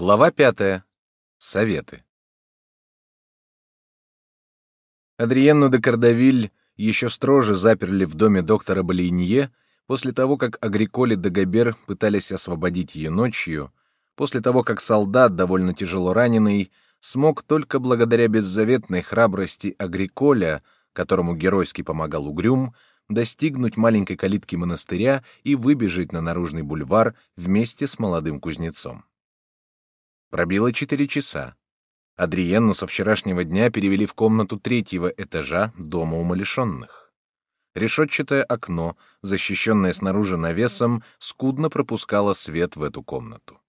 Глава пятая. Советы. Адриенну де Кардавиль еще строже заперли в доме доктора Болинье после того, как Агриколи де Габер пытались освободить ее ночью, после того, как солдат, довольно тяжело раненый, смог только благодаря беззаветной храбрости Агриколя, которому геройски помогал Угрюм, достигнуть маленькой калитки монастыря и выбежать на наружный бульвар вместе с молодым кузнецом. Пробило четыре часа. Адриенну со вчерашнего дня перевели в комнату третьего этажа дома умалишенных. Решетчатое окно, защищенное снаружи навесом, скудно пропускало свет в эту комнату.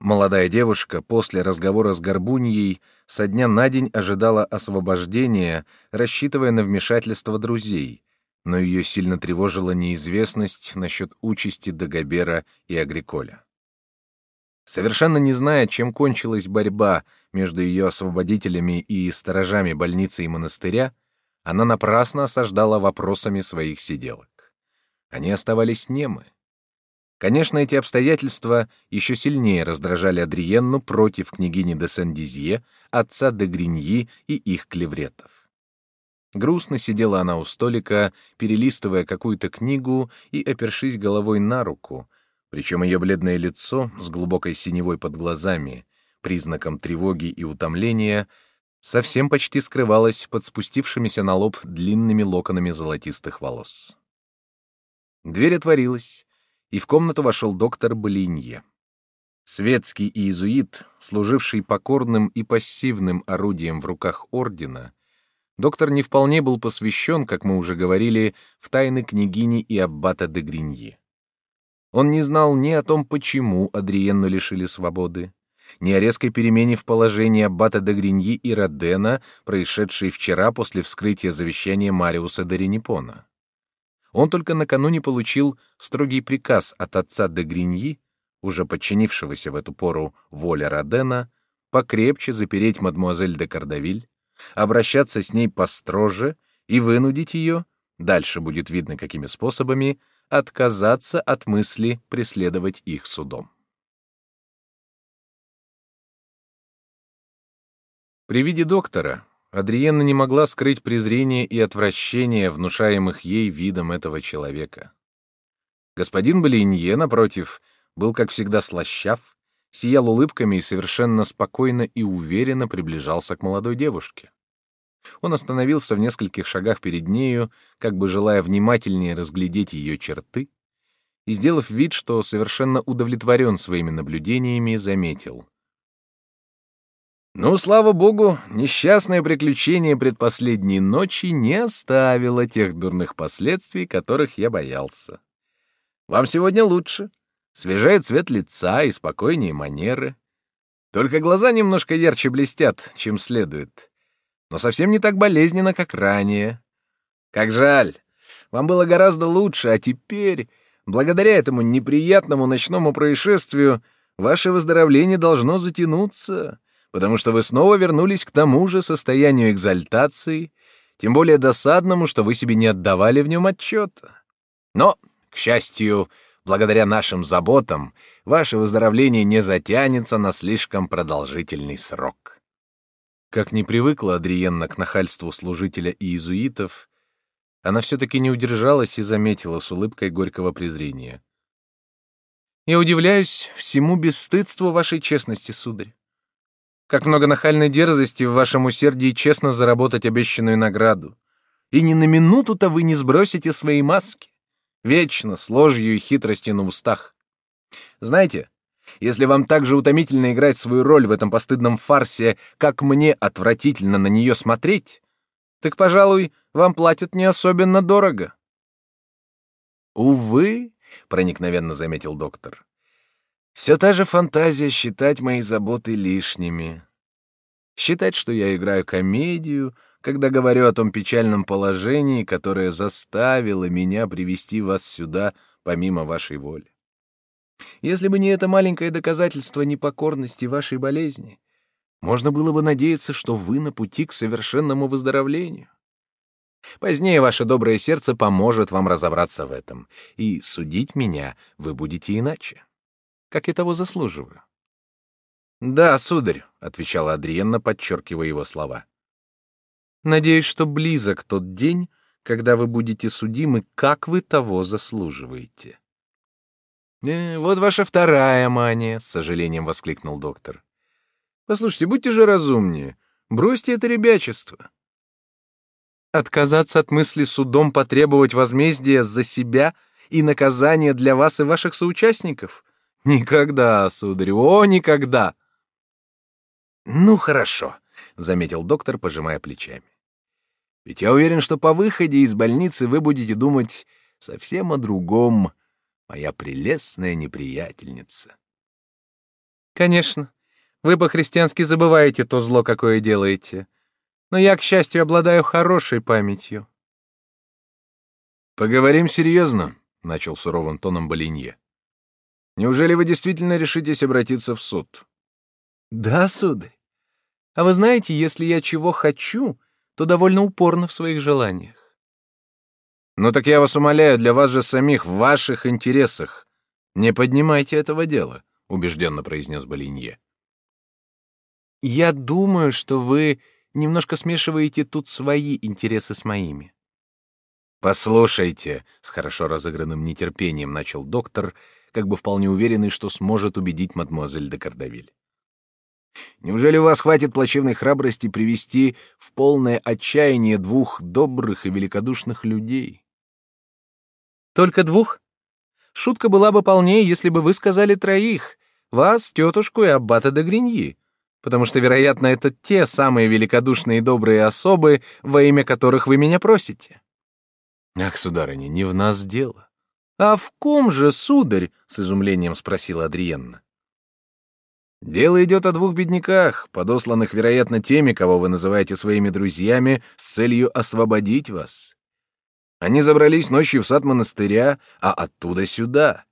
Молодая девушка после разговора с Горбуньей со дня на день ожидала освобождения, рассчитывая на вмешательство друзей, но ее сильно тревожила неизвестность насчет участи Дагобера и Агриколя. Совершенно не зная, чем кончилась борьба между ее освободителями и сторожами больницы и монастыря, она напрасно осаждала вопросами своих сиделок. Они оставались немы. Конечно, эти обстоятельства еще сильнее раздражали Адриенну против княгини де Сен-Дизье, отца де Гриньи и их клевретов. Грустно сидела она у столика, перелистывая какую-то книгу и опершись головой на руку, причем ее бледное лицо с глубокой синевой под глазами, признаком тревоги и утомления, совсем почти скрывалось под спустившимися на лоб длинными локонами золотистых волос. Дверь отворилась, и в комнату вошел доктор Болинье. Светский иезуит, служивший покорным и пассивным орудием в руках ордена, доктор не вполне был посвящен, как мы уже говорили, в тайны княгини и аббата де Гриньи. Он не знал ни о том, почему Адриенну лишили свободы, ни о резкой перемене в положении аббата де Гриньи и Родена, происшедшей вчера после вскрытия завещания Мариуса де Ренипона. Он только накануне получил строгий приказ от отца де Гриньи, уже подчинившегося в эту пору воле Родена, покрепче запереть мадмуазель де Кардавиль, обращаться с ней построже и вынудить ее, дальше будет видно какими способами, отказаться от мысли преследовать их судом. При виде доктора Адриенна не могла скрыть презрение и отвращение, внушаемых ей видом этого человека. Господин Болинье, напротив, был, как всегда, слащав, сиял улыбками и совершенно спокойно и уверенно приближался к молодой девушке. Он остановился в нескольких шагах перед нею, как бы желая внимательнее разглядеть ее черты, и, сделав вид, что совершенно удовлетворен своими наблюдениями, заметил. «Ну, слава богу, несчастное приключение предпоследней ночи не оставило тех дурных последствий, которых я боялся. Вам сегодня лучше. Свежее цвет лица и спокойнее манеры. Только глаза немножко ярче блестят, чем следует но совсем не так болезненно, как ранее. Как жаль. Вам было гораздо лучше, а теперь, благодаря этому неприятному ночному происшествию, ваше выздоровление должно затянуться, потому что вы снова вернулись к тому же состоянию экзальтации, тем более досадному, что вы себе не отдавали в нем отчета. Но, к счастью, благодаря нашим заботам, ваше выздоровление не затянется на слишком продолжительный срок. Как не привыкла Адриенна к нахальству служителя и иезуитов, она все-таки не удержалась и заметила с улыбкой горького презрения. «Я удивляюсь всему бесстыдству вашей честности, сударь. Как много нахальной дерзости в вашем усердии честно заработать обещанную награду. И ни на минуту-то вы не сбросите свои маски. Вечно, с ложью и хитростью на устах. Знаете, если вам так же утомительно играть свою роль в этом постыдном фарсе, как мне отвратительно на нее смотреть, так, пожалуй, вам платят не особенно дорого. Увы, проникновенно заметил доктор. Все та же фантазия считать мои заботы лишними. Считать, что я играю комедию, когда говорю о том печальном положении, которое заставило меня привести вас сюда помимо вашей воли. Если бы не это маленькое доказательство непокорности вашей болезни, можно было бы надеяться, что вы на пути к совершенному выздоровлению. Позднее ваше доброе сердце поможет вам разобраться в этом, и судить меня вы будете иначе, как я того заслуживаю. Да, сударь, отвечала Адриенна, подчеркивая его слова. Надеюсь, что близок тот день, когда вы будете судимы, как вы того заслуживаете. «Э, вот ваша вторая мания, с сожалением воскликнул доктор. Послушайте, будьте же разумнее. Бросьте это ребячество. Отказаться от мысли судом потребовать возмездия за себя и наказания для вас и ваших соучастников? Никогда, сударь, о, никогда. Ну хорошо, заметил доктор, пожимая плечами. Ведь я уверен, что по выходе из больницы вы будете думать совсем о другом, моя прелестная неприятельница. Конечно, вы по-христиански забываете то зло, какое делаете. Но я, к счастью, обладаю хорошей памятью. Поговорим серьезно, начал суровым тоном Болинье. Неужели вы действительно решитесь обратиться в суд? Да, сударь. А вы знаете, если я чего хочу, то довольно упорно в своих желаниях. Ну так я вас умоляю, для вас же самих, в ваших интересах. Не поднимайте этого дела, убежденно произнес Болинье. Я думаю, что вы немножко смешиваете тут свои интересы с моими. Послушайте, с хорошо разыгранным нетерпением начал доктор, как бы вполне уверенный, что сможет убедить мадемуазель де Кардавиль. Неужели у вас хватит плачевной храбрости привести в полное отчаяние двух добрых и великодушных людей? Только двух? Шутка была бы полнее, если бы вы сказали троих: вас, тетушку и аббата де Гриньи потому что, вероятно, это те самые великодушные и добрые особы, во имя которых вы меня просите. Ах, сударыня, не в нас дело. А в ком же, сударь? с изумлением спросила Адриенна. Дело идет о двух бедняках, подосланных, вероятно, теми, кого вы называете своими друзьями, с целью освободить вас. Они забрались ночью в сад монастыря, а оттуда сюда.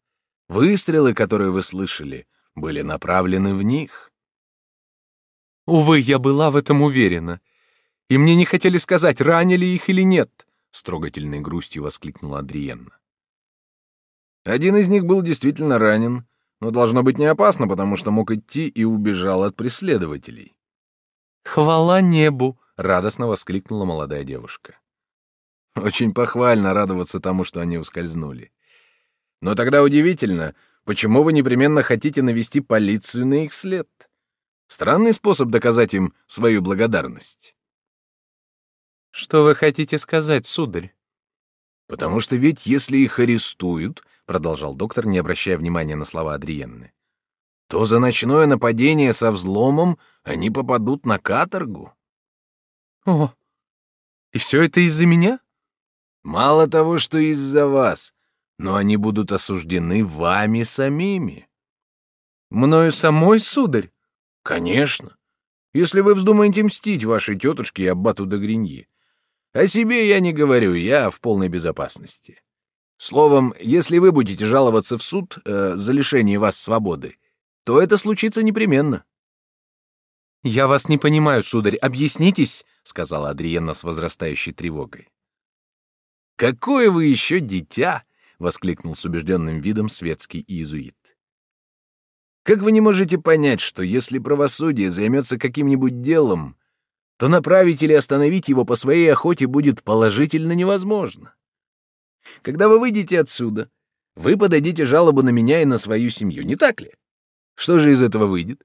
Выстрелы, которые вы слышали, были направлены в них. Увы, я была в этом уверена. И мне не хотели сказать, ранили их или нет, с трогательной грустью воскликнула Адриенна. Один из них был действительно ранен, но должно быть не опасно, потому что мог идти и убежал от преследователей. Хвала небу, радостно воскликнула молодая девушка. Очень похвально радоваться тому, что они ускользнули. Но тогда удивительно, почему вы непременно хотите навести полицию на их след? Странный способ доказать им свою благодарность. Что вы хотите сказать, сударь? Потому что ведь если их арестуют, продолжал доктор, не обращая внимания на слова Адриенны, то за ночное нападение со взломом они попадут на каторгу. О, и все это из-за меня? Мало того, что из-за вас, но они будут осуждены вами самими. Мною самой, сударь? Конечно. Если вы вздумаете мстить вашей тетушке и аббату де Гриньи. О себе я не говорю, я в полной безопасности. Словом, если вы будете жаловаться в суд э, за лишение вас свободы, то это случится непременно. Я вас не понимаю, сударь, объяснитесь, сказала Адриена с возрастающей тревогой. Какое вы еще дитя, воскликнул с убежденным видом светский иезуит. Как вы не можете понять, что если правосудие займется каким-нибудь делом, то направить или остановить его по своей охоте будет положительно невозможно? Когда вы выйдете отсюда, вы подадите жалобу на меня и на свою семью, не так ли? Что же из этого выйдет?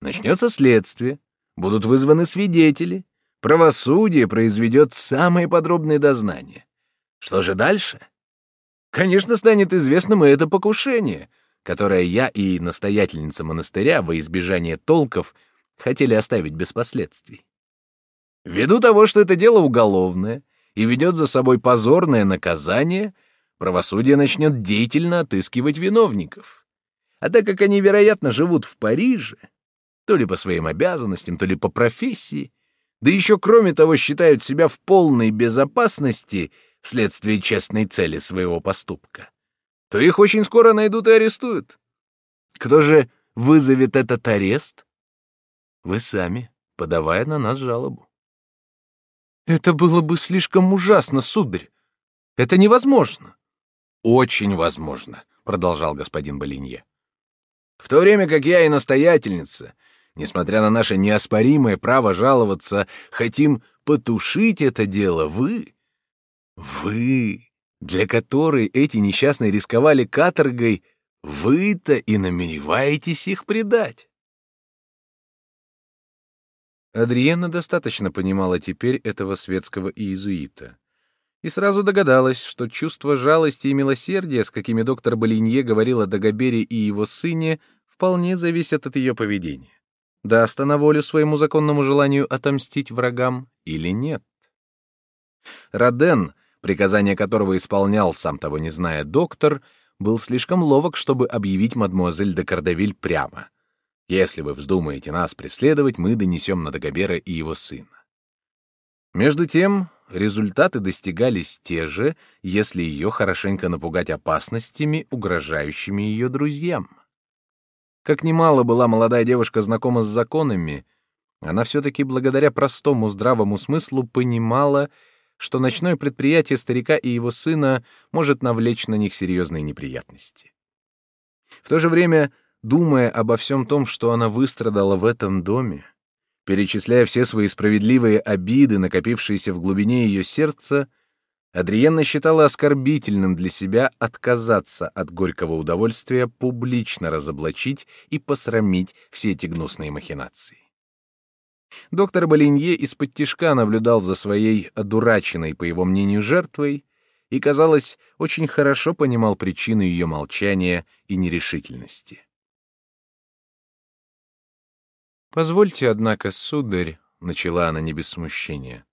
Начнется следствие, будут вызваны свидетели, правосудие произведет самые подробные дознания. Что же дальше? Конечно, станет известным и это покушение — которое я и настоятельница монастыря во избежание толков хотели оставить без последствий. Ввиду того, что это дело уголовное и ведет за собой позорное наказание, правосудие начнет деятельно отыскивать виновников. А так как они, вероятно, живут в Париже, то ли по своим обязанностям, то ли по профессии, да еще кроме того считают себя в полной безопасности вследствие честной цели своего поступка, то их очень скоро найдут и арестуют. Кто же вызовет этот арест? Вы сами, подавая на нас жалобу. Это было бы слишком ужасно, сударь. Это невозможно. Очень возможно, продолжал господин Болинье. В то время как я и настоятельница несмотря на наше неоспоримое право жаловаться, хотим потушить это дело, вы... Вы, для которой эти несчастные рисковали каторгой, вы-то и намереваетесь их предать. Адриена достаточно понимала теперь этого светского иезуита. И сразу догадалась, что чувство жалости и милосердия, с какими доктор Балейнье говорил о Дагобере и его сыне, вполне зависят от ее поведения. Даст она волю своему законному желанию отомстить врагам или нет? Роден, приказание которого исполнял, сам того не зная, доктор, был слишком ловок, чтобы объявить мадмуазель де Кардавиль прямо. Если вы вздумаете нас преследовать, мы донесем на Дагобера и его сына. Между тем, результаты достигались те же, если ее хорошенько напугать опасностями, угрожающими ее друзьям. Как немало была молодая девушка знакома с законами, она все-таки благодаря простому здравому смыслу понимала, что ночное предприятие старика и его сына может навлечь на них серьезные неприятности. В то же время думая обо всем том, что она выстрадала в этом доме, перечисляя все свои справедливые обиды, накопившиеся в глубине ее сердца, Адриенна считала оскорбительным для себя отказаться от горького удовольствия публично разоблачить и посрамить все эти гнусные махинации. Доктор Болинье из-под тишка наблюдал за своей одураченной, по его мнению, жертвой и, казалось, очень хорошо понимал причину ее молчания и нерешительности. Позвольте, однако, сударь, начала она не без смущения.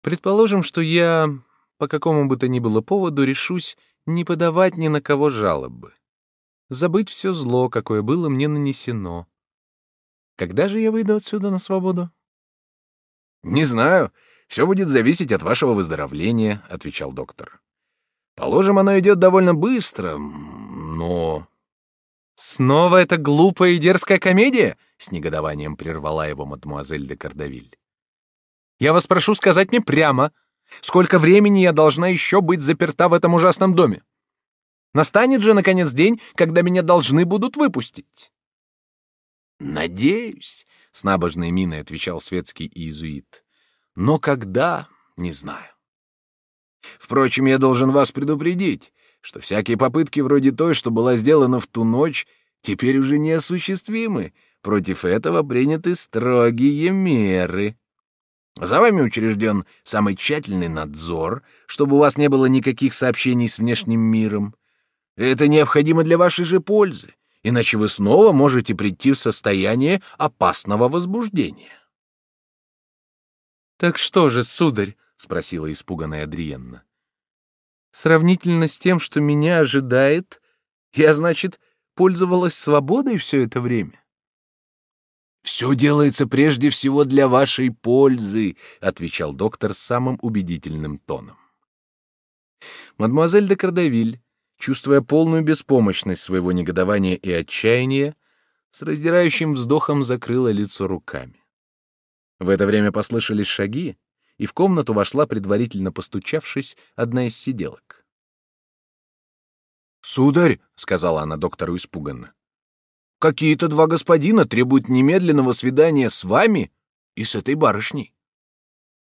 Предположим, что я по какому бы то ни было поводу решусь не подавать ни на кого жалобы, забыть все зло, какое было мне нанесено. Когда же я выйду отсюда на свободу? Не знаю, все будет зависеть от вашего выздоровления, отвечал доктор. Положим, оно идет довольно быстро, но Снова эта глупая и дерзкая комедия? С негодованием прервала его мадемуазель де Кардавиль. Я вас прошу сказать мне прямо, сколько времени я должна еще быть заперта в этом ужасном доме? Настанет же наконец день, когда меня должны будут выпустить. Надеюсь, с набожной миной отвечал светский иезуит. Но когда, не знаю. Впрочем, я должен вас предупредить, что всякие попытки вроде той, что была сделана в ту ночь, теперь уже неосуществимы. Против этого приняты строгие меры. За вами учрежден самый тщательный надзор, чтобы у вас не было никаких сообщений с внешним миром. Это необходимо для вашей же пользы, иначе вы снова можете прийти в состояние опасного возбуждения. «Так что же, сударь?» — спросила испуганная Адриенна. Сравнительно с тем, что меня ожидает, я, значит, пользовалась свободой все это время. Все делается прежде всего для вашей пользы, отвечал доктор самым убедительным тоном. Мадемуазель де Кардавиль, чувствуя полную беспомощность своего негодования и отчаяния, с раздирающим вздохом закрыла лицо руками. В это время послышались шаги, и в комнату вошла, предварительно постучавшись, одна из сиделок. «Сударь», — сказала она доктору испуганно, — «какие-то два господина требуют немедленного свидания с вами и с этой барышней».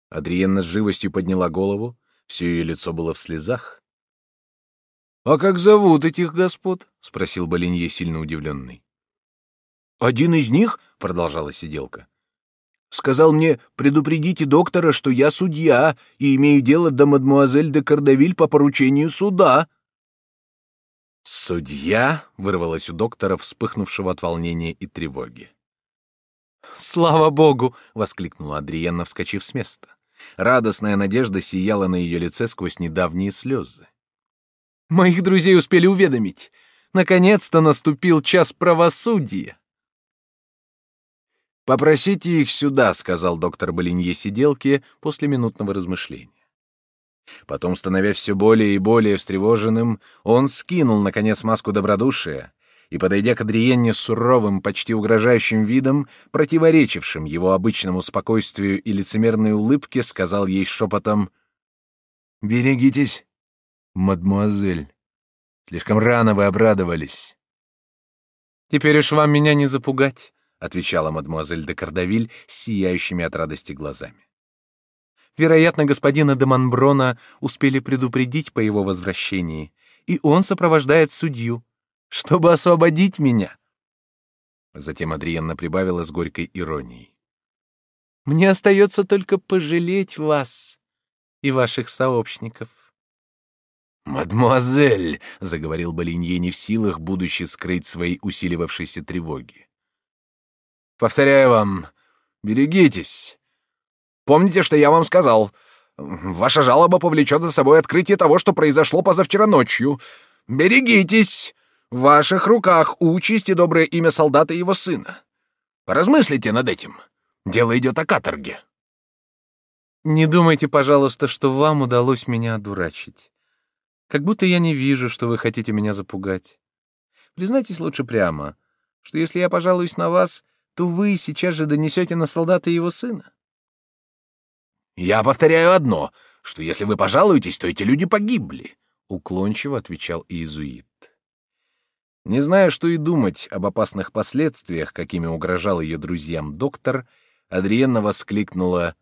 Адриенна с живостью подняла голову, все ее лицо было в слезах. «А как зовут этих господ?» — спросил Болинье, сильно удивленный. «Один из них, — продолжала сиделка, Сказал мне, предупредите доктора, что я судья и имею дело до мадмуазель де Кардавиль по поручению суда. «Судья?» — вырвалось у доктора, вспыхнувшего от волнения и тревоги. «Слава богу!» — воскликнула Адриенна, вскочив с места. Радостная надежда сияла на ее лице сквозь недавние слезы. «Моих друзей успели уведомить. Наконец-то наступил час правосудия!» «Попросите их сюда», — сказал доктор Болинье сиделке после минутного размышления. Потом, становясь все более и более встревоженным, он скинул, наконец, маску добродушия и, подойдя к Адриенне суровым, почти угрожающим видом, противоречившим его обычному спокойствию и лицемерной улыбке, сказал ей шепотом «Берегитесь, мадмуазель. Слишком рано вы обрадовались». «Теперь уж вам меня не запугать», отвечала мадемуазель де Кардавиль с сияющими от радости глазами. Вероятно, господина де Монброна успели предупредить по его возвращении, и он сопровождает судью, чтобы освободить меня. Затем Адриенна прибавила с горькой иронией. Мне остается только пожалеть вас и ваших сообщников. «Мадемуазель!» — заговорил Болинье не в силах, будучи скрыть свои усиливавшиеся тревоги. «Повторяю вам, берегитесь. Помните, что я вам сказал. Ваша жалоба повлечет за собой открытие того, что произошло позавчера ночью. Берегитесь! В ваших руках участь и доброе имя солдата и его сына. Поразмыслите над этим. Дело идет о каторге». «Не думайте, пожалуйста, что вам удалось меня одурачить. Как будто я не вижу, что вы хотите меня запугать. Признайтесь лучше прямо, что если я пожалуюсь на вас, то вы сейчас же донесете на солдата его сына. Я повторяю одно, что если вы пожалуетесь, то эти люди погибли, уклончиво отвечал иезуит. Не зная, что и думать об опасных последствиях, какими угрожал ее друзьям доктор, Адриенна воскликнула: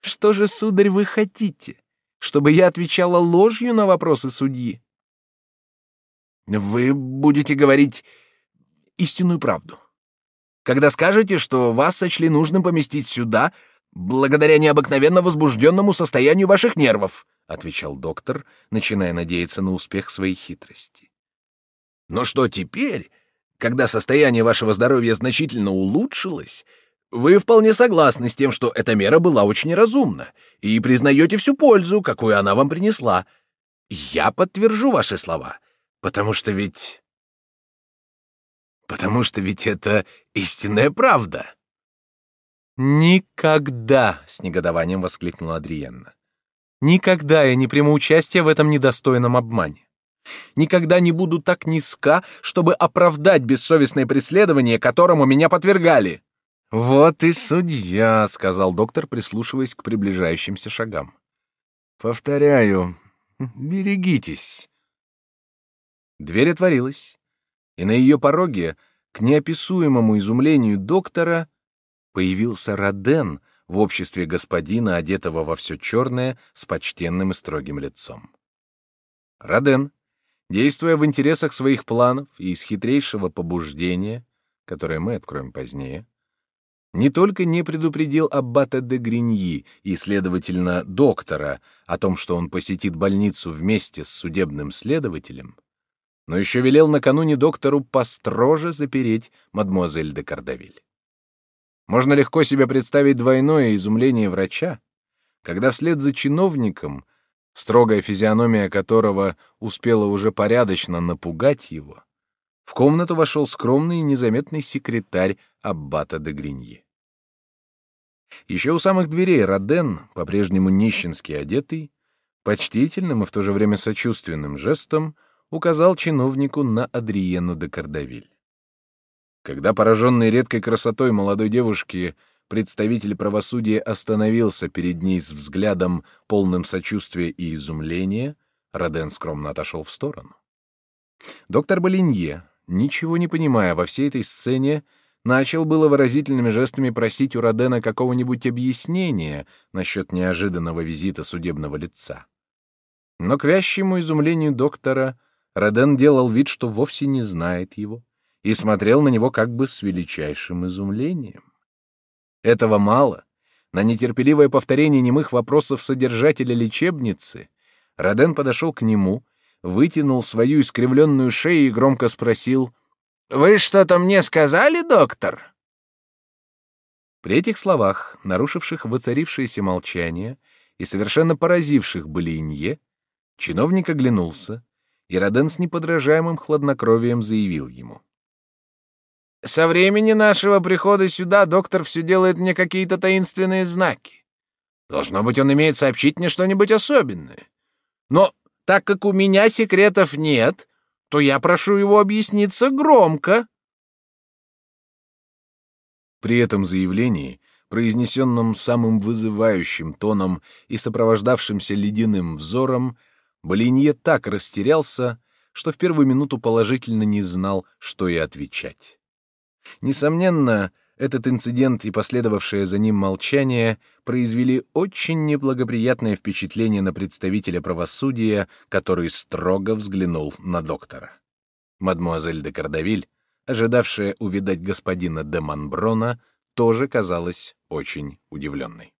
"Что же, сударь, вы хотите? Чтобы я отвечала ложью на вопросы судьи. Вы будете говорить истинную правду. Когда скажете, что вас сочли нужным поместить сюда, благодаря необыкновенно возбужденному состоянию ваших нервов, отвечал доктор, начиная надеяться на успех своей хитрости. Но что теперь, когда состояние вашего здоровья значительно улучшилось, вы вполне согласны с тем, что эта мера была очень разумна, и признаете всю пользу, какую она вам принесла. Я подтвержу ваши слова, потому что ведь... Потому что ведь это истинная правда. «Никогда!» — с негодованием воскликнула Адриенна. «Никогда я не приму участие в этом недостойном обмане. Никогда не буду так низка, чтобы оправдать бессовестное преследование, которому меня подвергали». «Вот и судья», — сказал доктор, прислушиваясь к приближающимся шагам. «Повторяю, берегитесь». Дверь отворилась, и на ее пороге, к неописуемому изумлению доктора, появился Роден в обществе господина, одетого во все черное, с почтенным и строгим лицом. Роден, действуя в интересах своих планов и из хитрейшего побуждения, которое мы откроем позднее, не только не предупредил аббата де Гриньи и, следовательно, доктора о том, что он посетит больницу вместе с судебным следователем, но еще велел накануне доктору построже запереть мадмуазель де Кардавиль. Можно легко себе представить двойное изумление врача, когда вслед за чиновником, строгая физиономия которого успела уже порядочно напугать его, в комнату вошел скромный и незаметный секретарь аббата де Гриньи. Еще у самых дверей Роден, по-прежнему нищенски одетый, почтительным и в то же время сочувственным жестом указал чиновнику на Адриену де Кардавиль. Когда пораженный редкой красотой молодой девушки представитель правосудия остановился перед ней с взглядом полным сочувствия и изумления, Роден скромно отошел в сторону. Доктор Болинье, ничего не понимая во всей этой сцене, начал было выразительными жестами просить у Родена какого-нибудь объяснения насчет неожиданного визита судебного лица. Но к вящему изумлению доктора Роден делал вид, что вовсе не знает его, и смотрел на него как бы с величайшим изумлением. Этого мало. На нетерпеливое повторение немых вопросов содержателя лечебницы Роден подошел к нему, вытянул свою искривленную шею и громко спросил «Вы что-то мне сказали, доктор?» При этих словах, нарушивших воцарившееся молчание и совершенно поразивших Балиинье, чиновник оглянулся, и Роден с неподражаемым хладнокровием заявил ему. «Со времени нашего прихода сюда доктор все делает мне какие-то таинственные знаки. Должно быть, он имеет сообщить мне что-нибудь особенное. Но так как у меня секретов нет, то я прошу его объясниться громко. При этом заявлении, произнесенном самым вызывающим тоном и сопровождавшимся ледяным взором, Болинье так растерялся, что в первую минуту положительно не знал, что и отвечать. Несомненно, этот инцидент и последовавшее за ним молчание произвели очень неблагоприятное впечатление на представителя правосудия, который строго взглянул на доктора. Мадмуазель де Кардавиль, ожидавшая увидать господина де Монброна, тоже казалась очень удивленной.